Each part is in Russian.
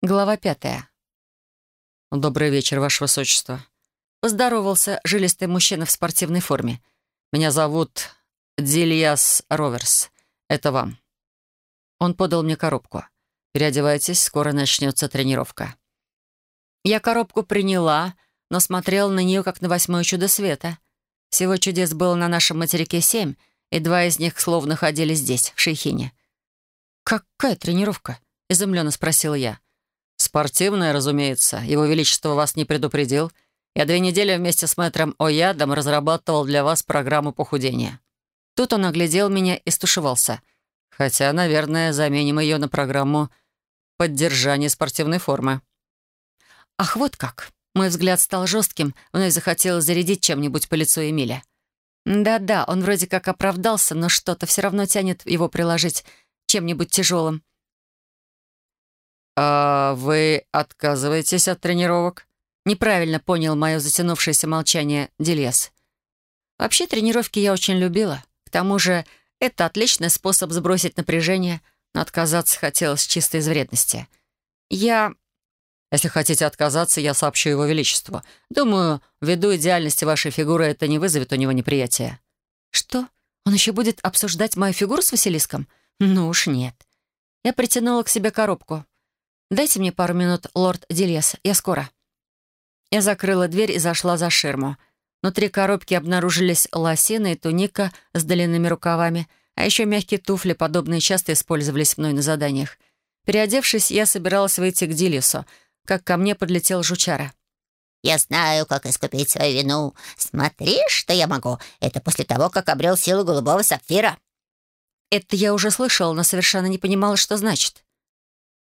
Глава пятая. «Добрый вечер, Ваше Высочество». Поздоровался жилистый мужчина в спортивной форме. «Меня зовут Дильяс Роверс. Это вам». Он подал мне коробку. «Переодевайтесь, скоро начнется тренировка». Я коробку приняла, но смотрела на нее, как на восьмое чудо света. Всего чудес было на нашем материке семь, и два из них словно ходили здесь, в Шейхине. «Какая тренировка?» — изумленно спросила я. «Спортивная, разумеется. Его Величество вас не предупредил. Я две недели вместе с мэтром Оядом разрабатывал для вас программу похудения». Тут он оглядел меня и стушевался. «Хотя, наверное, заменим ее на программу поддержания спортивной формы». «Ах, вот как!» Мой взгляд стал жестким, вновь захотелось зарядить чем-нибудь по лицу Эмиля. Да-да, он вроде как оправдался, но что-то все равно тянет его приложить чем-нибудь тяжелым. «А вы отказываетесь от тренировок?» Неправильно понял мое затянувшееся молчание Дельес. Вообще, тренировки я очень любила. К тому же, это отличный способ сбросить напряжение, но отказаться хотелось чисто из вредности. Я... Если хотите отказаться, я сообщу его величеству. Думаю, ввиду идеальности вашей фигуры это не вызовет у него неприятия». «Что? Он еще будет обсуждать мою фигуру с Василиском? Ну уж нет». Я притянула к себе коробку. «Дайте мне пару минут, лорд Дильес, я скоро». Я закрыла дверь и зашла за ширму. Внутри коробки обнаружились лосины и туника с длинными рукавами, а еще мягкие туфли, подобные часто использовались мной на заданиях. Переодевшись, я собиралась выйти к Дилису, как ко мне подлетел жучара. «Я знаю, как искупить свою вину. Смотри, что я могу. Это после того, как обрел силу голубого сапфира». Это я уже слышала, но совершенно не понимала, что значит.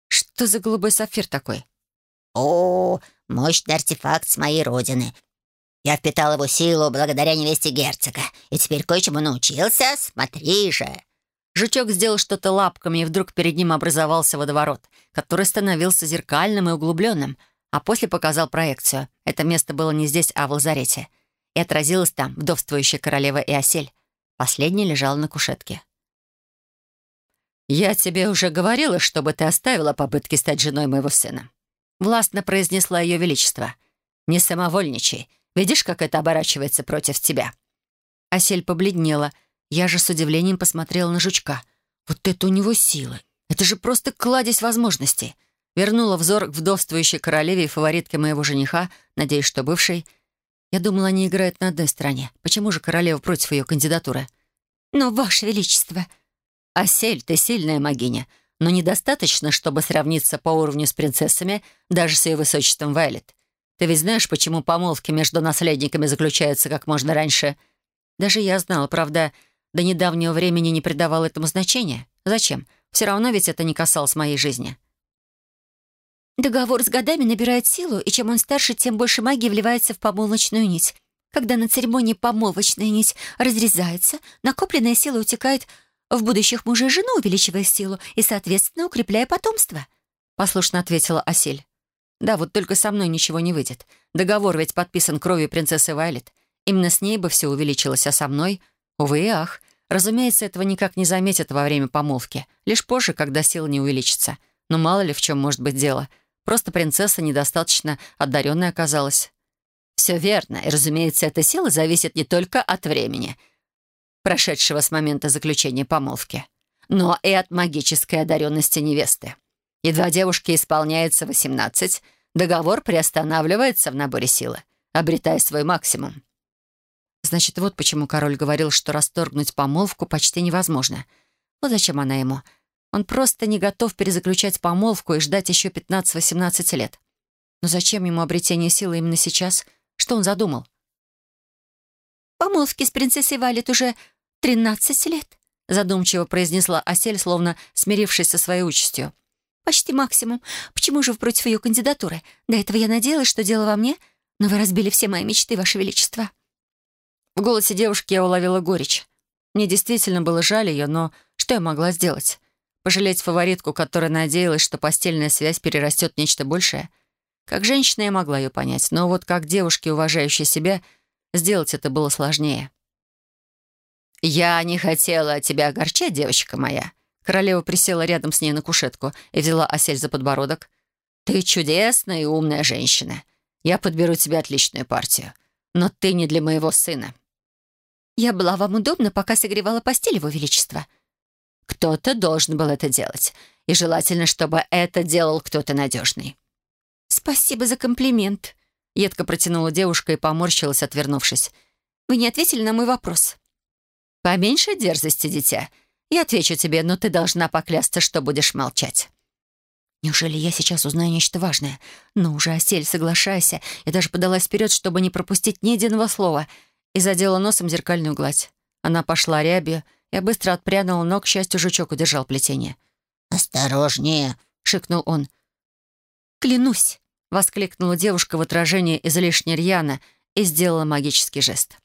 Что за голубой сапфир такой? О, мощный артефакт с моей родины. Я впитал его силу благодаря невесте герцога, и теперь кое-чему научился. Смотри же!» Жучок сделал что-то лапками, и вдруг перед ним образовался водоворот, который становился зеркальным и углубленным, а после показал проекцию. Это место было не здесь, а в лазарете. И отразилась там вдовствующая королева Иосель. Последняя лежала на кушетке. «Я тебе уже говорила, чтобы ты оставила попытки стать женой моего сына», — властно произнесла ее величество. «Не самовольничай. Видишь, как это оборачивается против тебя?» Осель побледнела. Я же с удивлением посмотрела на жучка. «Вот это у него сила! Это же просто кладезь возможностей!» Вернула взор к вдовствующей королеве и фаворитке моего жениха, надеясь, что бывший. Я думала, они играют на одной стороне. Почему же королева против ее кандидатуры? «Но, Ваше Величество!» «Асель, ты сильная магиня, но недостаточно, чтобы сравниться по уровню с принцессами, даже с ее высочеством Вайлет. Ты ведь знаешь, почему помолвки между наследниками заключаются как можно раньше?» Даже я знала, правда, до недавнего времени не придавал этому значения. Зачем? Все равно ведь это не касалось моей жизни. Договор с годами набирает силу, и чем он старше, тем больше магии вливается в помолвочную нить. Когда на церемонии помолвочная нить разрезается, накопленная сила утекает в будущих мужа и жену, увеличивая силу и, соответственно, укрепляя потомство», — послушно ответила Асель. «Да, вот только со мной ничего не выйдет. Договор ведь подписан кровью принцессы Вайлет. Именно с ней бы все увеличилось, а со мной... Увы и ах. Разумеется, этого никак не заметят во время помолвки. Лишь позже, когда сила не увеличится. Но мало ли в чем может быть дело. Просто принцесса недостаточно одаренная оказалась». «Все верно, и, разумеется, эта сила зависит не только от времени», прошедшего с момента заключения помолвки, но и от магической одаренности невесты. Едва девушке исполняется 18, договор приостанавливается в наборе силы, обретая свой максимум. Значит, вот почему король говорил, что расторгнуть помолвку почти невозможно. Вот зачем она ему. Он просто не готов перезаключать помолвку и ждать еще 15-18 лет. Но зачем ему обретение силы именно сейчас? Что он задумал? «Помолвки с принцессой Валет уже «Тринадцать лет», — задумчиво произнесла Асель, словно смирившись со своей участью. «Почти максимум. Почему же вы против ее кандидатуры? До этого я надеялась, что дело во мне, но вы разбили все мои мечты, Ваше Величество». В голосе девушки я уловила горечь. Мне действительно было жаль ее, но что я могла сделать? Пожалеть фаворитку, которая надеялась, что постельная связь перерастет в нечто большее? Как женщина я могла ее понять, но вот как девушке, уважающей себя, сделать это было сложнее. «Я не хотела тебя огорчать, девочка моя». Королева присела рядом с ней на кушетку и взяла осель за подбородок. Ты чудесная и умная женщина. Я подберу тебе отличную партию. Но ты не для моего сына». «Я была вам удобна, пока согревала постель, Его Величество». «Кто-то должен был это делать. И желательно, чтобы это делал кто-то надежный». «Спасибо за комплимент», — едко протянула девушка и поморщилась, отвернувшись. «Вы не ответили на мой вопрос». «Поменьше дерзости, дитя. Я отвечу тебе, но ты должна поклясться, что будешь молчать». Неужели я сейчас узнаю нечто важное? Ну уже, Осель, соглашайся. Я даже подалась вперед, чтобы не пропустить ни единого слова, и задела носом зеркальную гладь. Она пошла рябью. Я быстро отпрянула, но, к счастью, жучок удержал плетение. «Осторожнее!» — шикнул он. «Клянусь!» — воскликнула девушка в отражении излишне рьяно и сделала магический жест.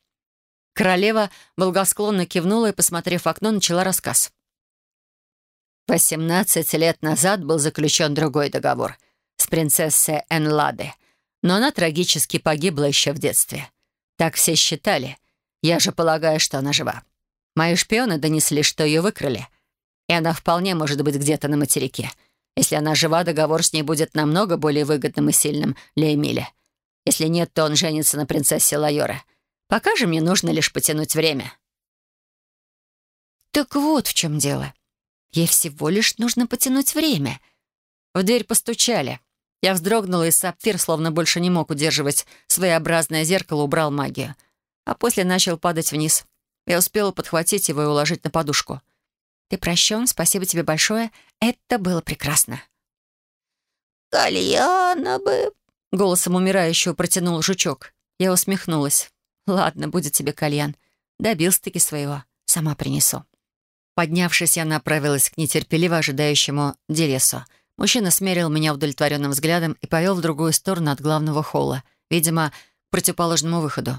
Королева благосклонно кивнула и, посмотрев в окно, начала рассказ. Восемнадцать лет назад был заключен другой договор с принцессой Энладе, но она трагически погибла еще в детстве. Так все считали. Я же полагаю, что она жива. Мои шпионы донесли, что ее выкрали, и она вполне может быть где-то на материке. Если она жива, договор с ней будет намного более выгодным и сильным для Эмиля. Если нет, то он женится на принцессе Лайора. Пока же мне нужно лишь потянуть время». «Так вот в чем дело. Ей всего лишь нужно потянуть время». В дверь постучали. Я вздрогнула, и сапфир, словно больше не мог удерживать своеобразное зеркало, убрал магию. А после начал падать вниз. Я успела подхватить его и уложить на подушку. «Ты прощен, спасибо тебе большое. Это было прекрасно». «Кальяна бы...» — голосом умирающего протянул жучок. Я усмехнулась. «Ладно, будет тебе кальян. Добился-таки своего. Сама принесу». Поднявшись, я направилась к нетерпеливо ожидающему Дересу. Мужчина смерил меня удовлетворенным взглядом и повел в другую сторону от главного холла, видимо, к противоположному выходу.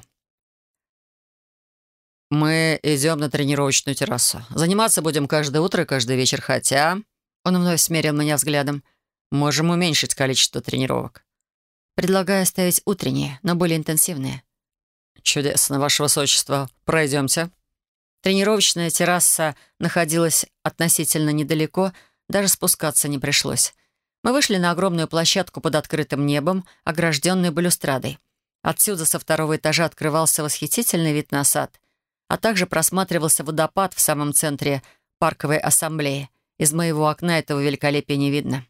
«Мы идем на тренировочную террасу. Заниматься будем каждое утро и каждый вечер, хотя...» Он вновь смерил меня взглядом. «Можем уменьшить количество тренировок». «Предлагаю оставить утренние, но более интенсивные». «Чудесно, ваше высочество. Пройдемте». Тренировочная терраса находилась относительно недалеко, даже спускаться не пришлось. Мы вышли на огромную площадку под открытым небом, огражденную балюстрадой. Отсюда со второго этажа открывался восхитительный вид на сад, а также просматривался водопад в самом центре парковой ассамблеи. Из моего окна этого великолепия не видно.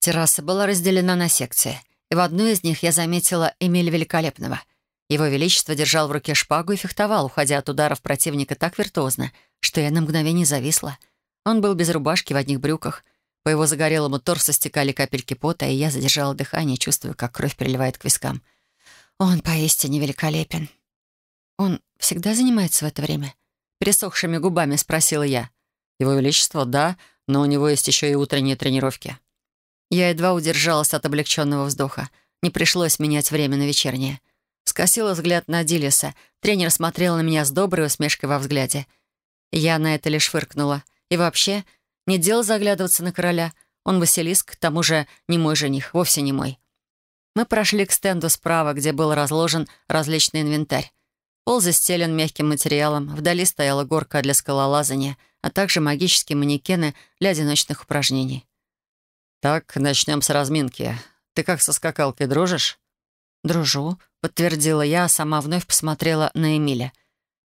Терраса была разделена на секции, и в одной из них я заметила Эмиль Великолепного — его Величество держал в руке шпагу и фехтовал, уходя от ударов противника так виртуозно, что я на мгновение зависла. Он был без рубашки, в одних брюках. По его загорелому торсу стекали капельки пота, и я задержала дыхание, чувствуя, как кровь приливает к вискам. Он поистине великолепен. Он всегда занимается в это время? Пересохшими губами спросила я. Его Величество, да, но у него есть еще и утренние тренировки. Я едва удержалась от облегченного вздоха. Не пришлось менять время на вечернее. Скосила взгляд на Дилиса. Тренер смотрел на меня с доброй усмешкой во взгляде. Я на это лишь фыркнула. И вообще, не дело заглядываться на короля. Он Василиск, к тому же не мой жених, вовсе не мой. Мы прошли к стенду справа, где был разложен различный инвентарь. Пол застелен мягким материалом, вдали стояла горка для скалолазания, а также магические манекены для одиночных упражнений. «Так, начнем с разминки. Ты как со скакалкой дружишь?» «Дружу», — подтвердила я, а сама вновь посмотрела на Эмиля.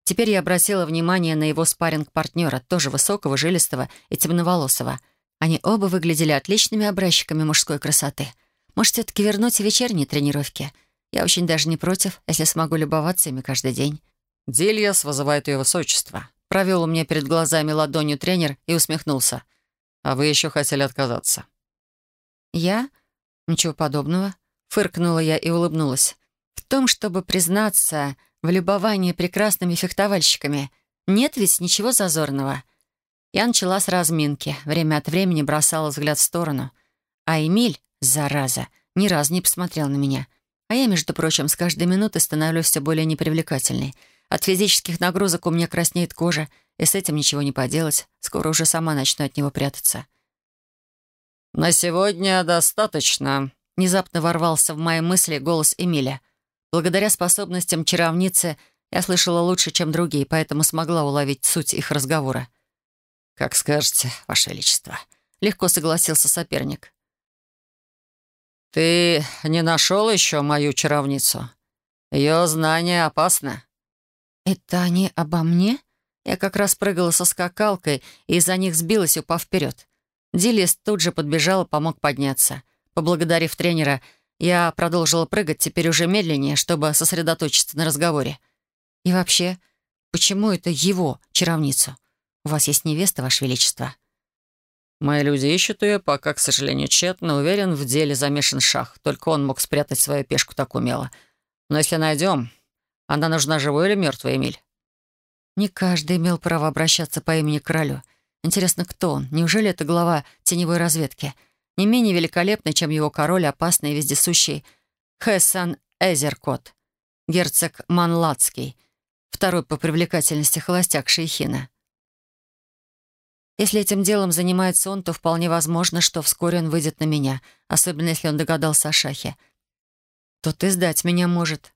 Теперь я обратила внимание на его спарринг-партнера, тоже высокого, жилистого и темноволосого. Они оба выглядели отличными образчиками мужской красоты. Может, все-таки вернуть вечерние тренировки? Я очень даже не против, если смогу любоваться ими каждый день. «Дильяс вызывает ее высочество». Провел у меня перед глазами ладонью тренер и усмехнулся. «А вы еще хотели отказаться?» «Я? Ничего подобного. Фыркнула я и улыбнулась. В том, чтобы признаться в любовании прекрасными фехтовальщиками, нет ведь ничего зазорного. Я начала с разминки, время от времени бросала взгляд в сторону. А Эмиль, зараза, ни разу не посмотрел на меня. А я, между прочим, с каждой минутой становлюсь все более непривлекательной. От физических нагрузок у меня краснеет кожа, и с этим ничего не поделать. Скоро уже сама начну от него прятаться. «На сегодня достаточно», Внезапно ворвался в мои мысли голос Эмиля. Благодаря способностям чаровницы я слышала лучше, чем другие, поэтому смогла уловить суть их разговора. «Как скажете, Ваше Величество», — легко согласился соперник. «Ты не нашел еще мою чаровницу? Ее знание опасно». «Это они обо мне?» Я как раз прыгала со скакалкой и из-за них сбилась, упав вперед. Дилис тут же подбежал и помог подняться. Поблагодарив тренера, я продолжила прыгать, теперь уже медленнее, чтобы сосредоточиться на разговоре. И вообще, почему это его чаровницу? У вас есть невеста, Ваше Величество?» «Мои люди ищут ее, пока, к сожалению, тщетно. Уверен, в деле замешан шах. Только он мог спрятать свою пешку так умело. Но если найдем, она нужна живой или мертвой, Эмиль?» Не каждый имел право обращаться по имени королю. Интересно, кто он? Неужели это глава теневой разведки? Не менее великолепный, чем его король, опасный и вездесущий Хессан Эзеркот, герцог Манлацкий, второй по привлекательности холостяк Шейхина. Если этим делом занимается он, то вполне возможно, что вскоре он выйдет на меня, особенно если он догадался о шахе. Тот и сдать меня может.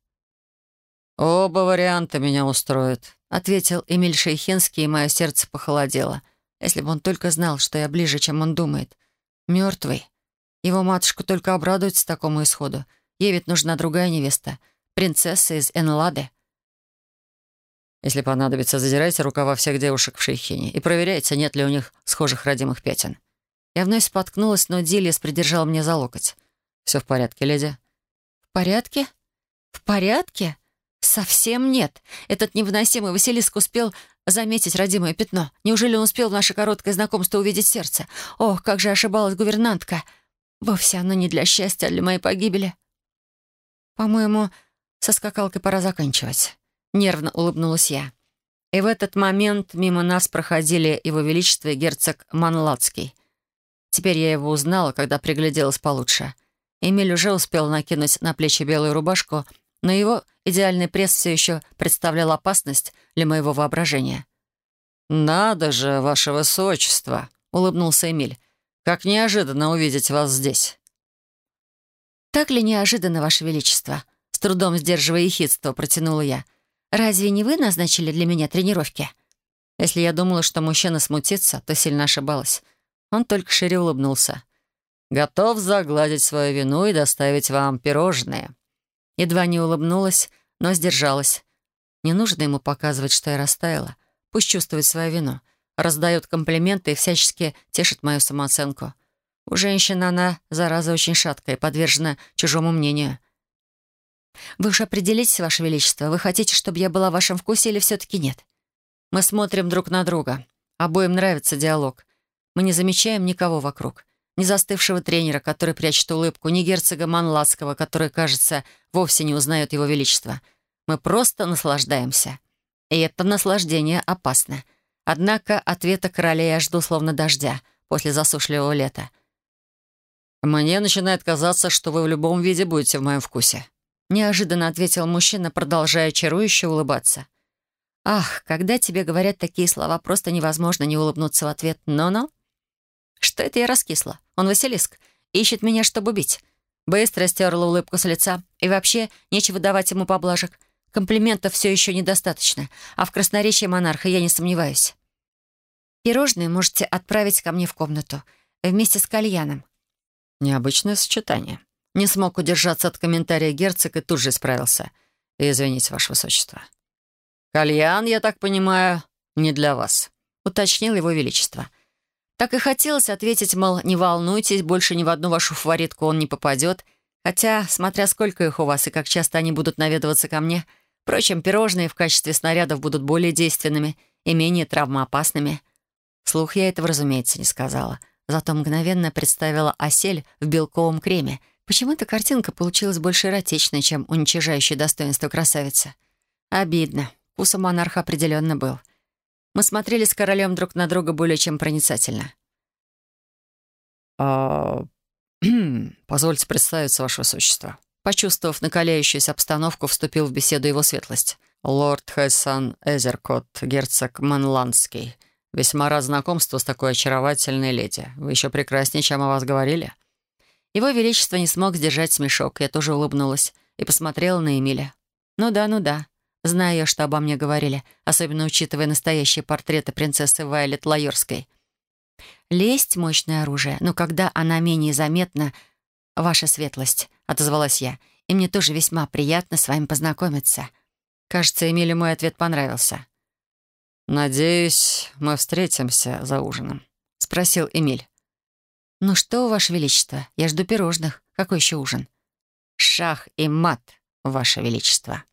«Оба варианта меня устроят», — ответил Эмиль Шейхинский, и мое сердце похолодело. Если бы он только знал, что я ближе, чем он думает. Мертвый. Его матушка только обрадуется такому исходу. Ей ведь нужна другая невеста. Принцесса из Энлады. Если понадобится, задирайте рукава всех девушек в Шейхине и проверяйте, нет ли у них схожих родимых пятен. Я вновь споткнулась, но Дилис придержал меня за локоть. «Все в порядке, леди?» «В порядке? В порядке?» «Совсем нет. Этот невыносимый Василиск успел заметить родимое пятно. Неужели он успел в наше короткое знакомство увидеть сердце? Ох, как же ошибалась гувернантка! Вовсе оно не для счастья, а для моей погибели». «По-моему, со скакалкой пора заканчивать». Нервно улыбнулась я. И в этот момент мимо нас проходили его величество и герцог Манлацкий. Теперь я его узнала, когда пригляделась получше. Эмиль уже успел накинуть на плечи белую рубашку, но его идеальный пресс все еще представлял опасность для моего воображения. «Надо же, ваше высочество!» — улыбнулся Эмиль. «Как неожиданно увидеть вас здесь!» «Так ли неожиданно, ваше величество?» С трудом сдерживая ехидство, протянула я. «Разве не вы назначили для меня тренировки?» Если я думала, что мужчина смутится, то сильно ошибалась. Он только шире улыбнулся. «Готов загладить свою вину и доставить вам пирожные», Едва не улыбнулась, но сдержалась. Не нужно ему показывать, что я растаяла. Пусть чувствует свою вину. Раздает комплименты и всячески тешит мою самооценку. У женщины она, зараза, очень шаткая, подвержена чужому мнению. «Вы уж определитесь, Ваше Величество, вы хотите, чтобы я была в вашем вкусе или все-таки нет?» Мы смотрим друг на друга. Обоим нравится диалог. Мы не замечаем никого вокруг ни застывшего тренера, который прячет улыбку, ни герцога Манлацкого, который, кажется, вовсе не узнает его величество. Мы просто наслаждаемся. И это наслаждение опасно. Однако ответа короля я жду словно дождя после засушливого лета. «Мне начинает казаться, что вы в любом виде будете в моем вкусе», неожиданно ответил мужчина, продолжая чарующе улыбаться. «Ах, когда тебе говорят такие слова, просто невозможно не улыбнуться в ответ. Но-но». Что это я раскисла? Он Василиск. Ищет меня, чтобы убить. Быстро стерла улыбку с лица. И вообще, нечего давать ему поблажек. Комплиментов все еще недостаточно. А в красноречии монарха я не сомневаюсь. Пирожные можете отправить ко мне в комнату. Вместе с кальяном. Необычное сочетание. Не смог удержаться от комментария герцог и тут же исправился. «Извините, ваше высочество». «Кальян, я так понимаю, не для вас», — уточнил его величество. Так и хотелось ответить, мол, не волнуйтесь, больше ни в одну вашу фаворитку он не попадет. Хотя, смотря сколько их у вас и как часто они будут наведываться ко мне. Впрочем, пирожные в качестве снарядов будут более действенными и менее травмоопасными. Вслух я этого, разумеется, не сказала. Зато мгновенно представила осель в белковом креме. Почему-то картинка получилась больше эротичной, чем уничижающая достоинство красавицы. Обидно. Вкус у монарха определенно был. Мы смотрели с королем друг на друга более чем проницательно. «А... позвольте представиться, ваше высочество». Почувствовав накаляющуюся обстановку, вступил в беседу его светлость. «Лорд Хайсан Эзеркот, герцог Манландский. Весьма рад знакомству с такой очаровательной леди. Вы еще прекраснее, чем о вас говорили». Его Величество не смог сдержать смешок. Я тоже улыбнулась и посмотрела на Эмиля. «Ну да, ну да. Знаю я, что обо мне говорили, особенно учитывая настоящие портреты принцессы Вайлет Лайорской. Лесть — мощное оружие, но когда она менее заметна, ваша светлость», — отозвалась я. «И мне тоже весьма приятно с вами познакомиться». Кажется, Эмилю мой ответ понравился. «Надеюсь, мы встретимся за ужином», — спросил Эмиль. «Ну что, Ваше Величество, я жду пирожных. Какой еще ужин?» «Шах и мат, Ваше Величество».